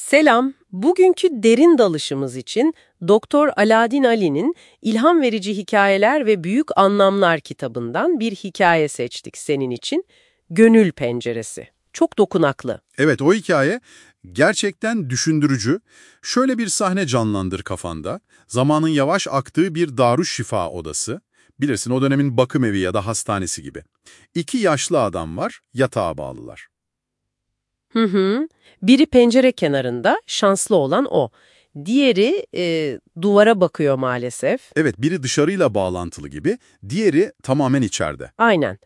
Selam. Bugünkü derin dalışımız için Doktor Aladin Ali'nin İlham Verici Hikayeler ve Büyük Anlamlar kitabından bir hikaye seçtik senin için. Gönül Penceresi. Çok dokunaklı. Evet o hikaye gerçekten düşündürücü. Şöyle bir sahne canlandır kafanda. Zamanın yavaş aktığı bir darüşşifa odası. Bilirsin o dönemin bakım evi ya da hastanesi gibi. İki yaşlı adam var, yatağa bağlılar. Hı hı. Biri pencere kenarında, şanslı olan o. Diğeri e, duvara bakıyor maalesef. Evet biri dışarıyla bağlantılı gibi, diğeri tamamen içeride. Aynen.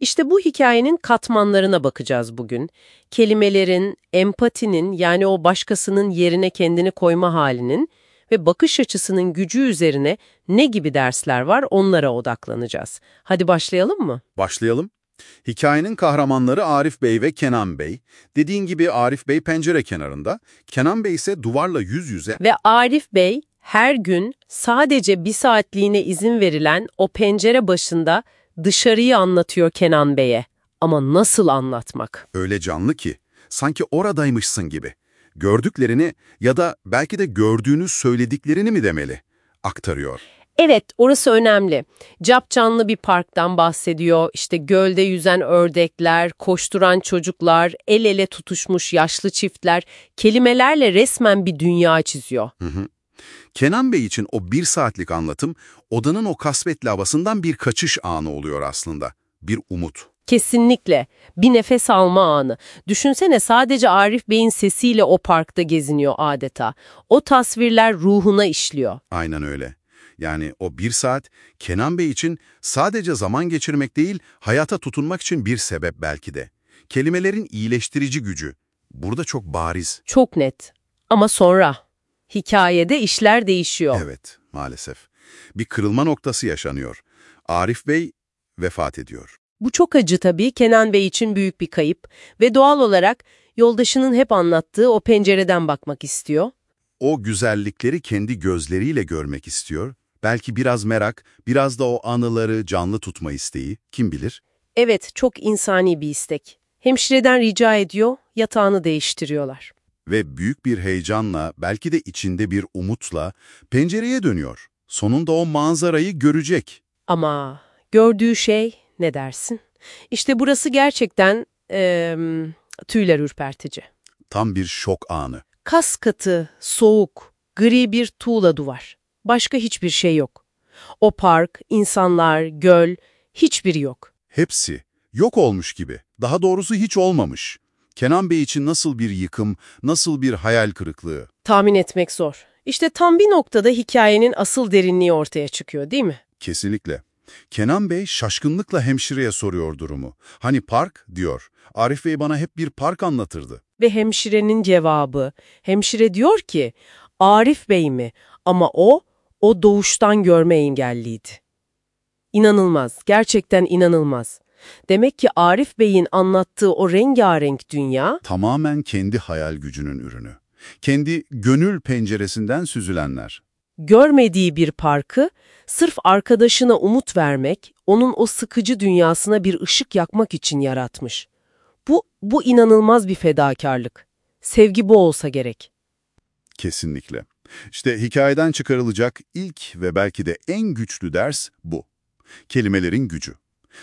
İşte bu hikayenin katmanlarına bakacağız bugün. Kelimelerin, empatinin yani o başkasının yerine kendini koyma halinin ve bakış açısının gücü üzerine ne gibi dersler var onlara odaklanacağız. Hadi başlayalım mı? Başlayalım. Hikayenin kahramanları Arif Bey ve Kenan Bey. Dediğin gibi Arif Bey pencere kenarında, Kenan Bey ise duvarla yüz yüze. Ve Arif Bey her gün sadece bir saatliğine izin verilen o pencere başında dışarıyı anlatıyor Kenan Bey'e. Ama nasıl anlatmak? Öyle canlı ki, sanki oradaymışsın gibi. Gördüklerini ya da belki de gördüğünü söylediklerini mi demeli? Aktarıyor. Evet, orası önemli. Cap canlı bir parktan bahsediyor. İşte gölde yüzen ördekler, koşturan çocuklar, el ele tutuşmuş yaşlı çiftler kelimelerle resmen bir dünya çiziyor. Hı hı. Kenan Bey için o bir saatlik anlatım, odanın o kasvetli havasından bir kaçış anı oluyor aslında. Bir umut. Kesinlikle. Bir nefes alma anı. Düşünsene sadece Arif Bey'in sesiyle o parkta geziniyor adeta. O tasvirler ruhuna işliyor. Aynen öyle. Yani o bir saat Kenan Bey için sadece zaman geçirmek değil, hayata tutunmak için bir sebep belki de. Kelimelerin iyileştirici gücü. Burada çok bariz. Çok net. Ama sonra hikayede işler değişiyor. Evet, maalesef. Bir kırılma noktası yaşanıyor. Arif Bey vefat ediyor. Bu çok acı tabii. Kenan Bey için büyük bir kayıp ve doğal olarak yoldaşının hep anlattığı o pencereden bakmak istiyor. O güzellikleri kendi gözleriyle görmek istiyor. Belki biraz merak, biraz da o anıları canlı tutma isteği, kim bilir? Evet, çok insani bir istek. Hemşireden rica ediyor, yatağını değiştiriyorlar. Ve büyük bir heyecanla, belki de içinde bir umutla pencereye dönüyor. Sonunda o manzarayı görecek. Ama gördüğü şey ne dersin? İşte burası gerçekten ee, tüyler ürpertici. Tam bir şok anı. Kas katı, soğuk, gri bir tuğla duvar. Başka hiçbir şey yok. O park, insanlar, göl, hiçbiri yok. Hepsi yok olmuş gibi. Daha doğrusu hiç olmamış. Kenan Bey için nasıl bir yıkım, nasıl bir hayal kırıklığı? Tahmin etmek zor. İşte tam bir noktada hikayenin asıl derinliği ortaya çıkıyor değil mi? Kesinlikle. Kenan Bey şaşkınlıkla hemşireye soruyor durumu. Hani park diyor. Arif Bey bana hep bir park anlatırdı. Ve hemşirenin cevabı, hemşire diyor ki, Arif Bey mi? Ama o, o doğuştan görme engelliydi. İnanılmaz, gerçekten inanılmaz. Demek ki Arif Bey'in anlattığı o rengarenk dünya... Tamamen kendi hayal gücünün ürünü. Kendi gönül penceresinden süzülenler. Görmediği bir parkı, sırf arkadaşına umut vermek, onun o sıkıcı dünyasına bir ışık yakmak için yaratmış. Bu, bu inanılmaz bir fedakarlık. Sevgi bu olsa gerek. Kesinlikle. İşte hikayeden çıkarılacak ilk ve belki de en güçlü ders bu. Kelimelerin gücü.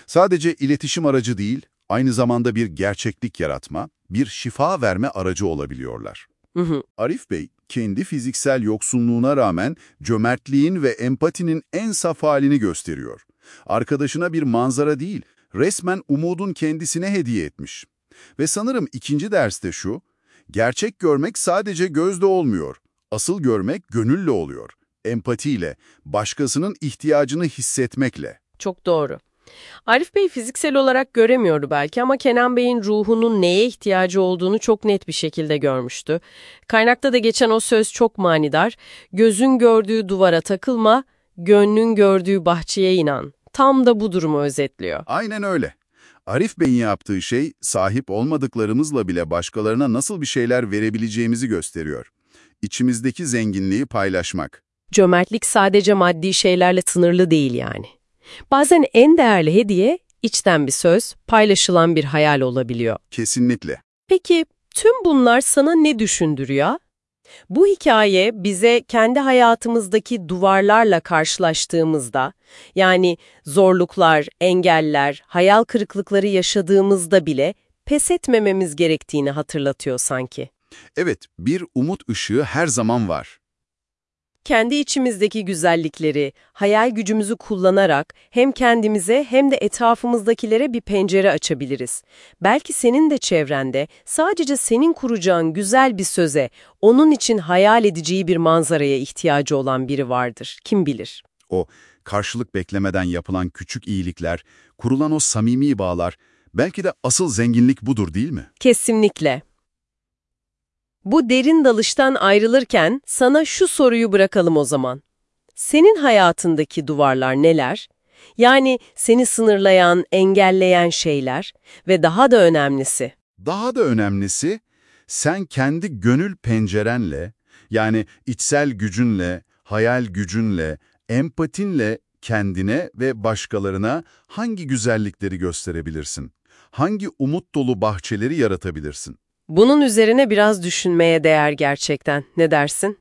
Sadece iletişim aracı değil, aynı zamanda bir gerçeklik yaratma, bir şifa verme aracı olabiliyorlar. Hı hı. Arif Bey, kendi fiziksel yoksunluğuna rağmen cömertliğin ve empatinin en saf halini gösteriyor. Arkadaşına bir manzara değil, resmen umudun kendisine hediye etmiş. Ve sanırım ikinci derste şu, gerçek görmek sadece gözde olmuyor. Asıl görmek gönülle oluyor. Empatiyle, başkasının ihtiyacını hissetmekle. Çok doğru. Arif Bey fiziksel olarak göremiyordu belki ama Kenan Bey'in ruhunun neye ihtiyacı olduğunu çok net bir şekilde görmüştü. Kaynakta da geçen o söz çok manidar. Gözün gördüğü duvara takılma, gönlün gördüğü bahçeye inan. Tam da bu durumu özetliyor. Aynen öyle. Arif Bey'in yaptığı şey, sahip olmadıklarımızla bile başkalarına nasıl bir şeyler verebileceğimizi gösteriyor. İçimizdeki zenginliği paylaşmak. Cömertlik sadece maddi şeylerle sınırlı değil yani. Bazen en değerli hediye içten bir söz, paylaşılan bir hayal olabiliyor. Kesinlikle. Peki Tüm bunlar sana ne düşündürüyor? Bu hikaye bize kendi hayatımızdaki duvarlarla karşılaştığımızda, yani zorluklar, engeller, hayal kırıklıkları yaşadığımızda bile pes etmememiz gerektiğini hatırlatıyor sanki. Evet, bir umut ışığı her zaman var. Kendi içimizdeki güzellikleri, hayal gücümüzü kullanarak hem kendimize hem de etrafımızdakilere bir pencere açabiliriz. Belki senin de çevrende sadece senin kuracağın güzel bir söze, onun için hayal edeceği bir manzaraya ihtiyacı olan biri vardır. Kim bilir? O karşılık beklemeden yapılan küçük iyilikler, kurulan o samimi bağlar, belki de asıl zenginlik budur değil mi? Kesinlikle. Bu derin dalıştan ayrılırken sana şu soruyu bırakalım o zaman. Senin hayatındaki duvarlar neler? Yani seni sınırlayan, engelleyen şeyler ve daha da önemlisi. Daha da önemlisi, sen kendi gönül pencerenle, yani içsel gücünle, hayal gücünle, empatinle kendine ve başkalarına hangi güzellikleri gösterebilirsin? Hangi umut dolu bahçeleri yaratabilirsin? Bunun üzerine biraz düşünmeye değer gerçekten. Ne dersin?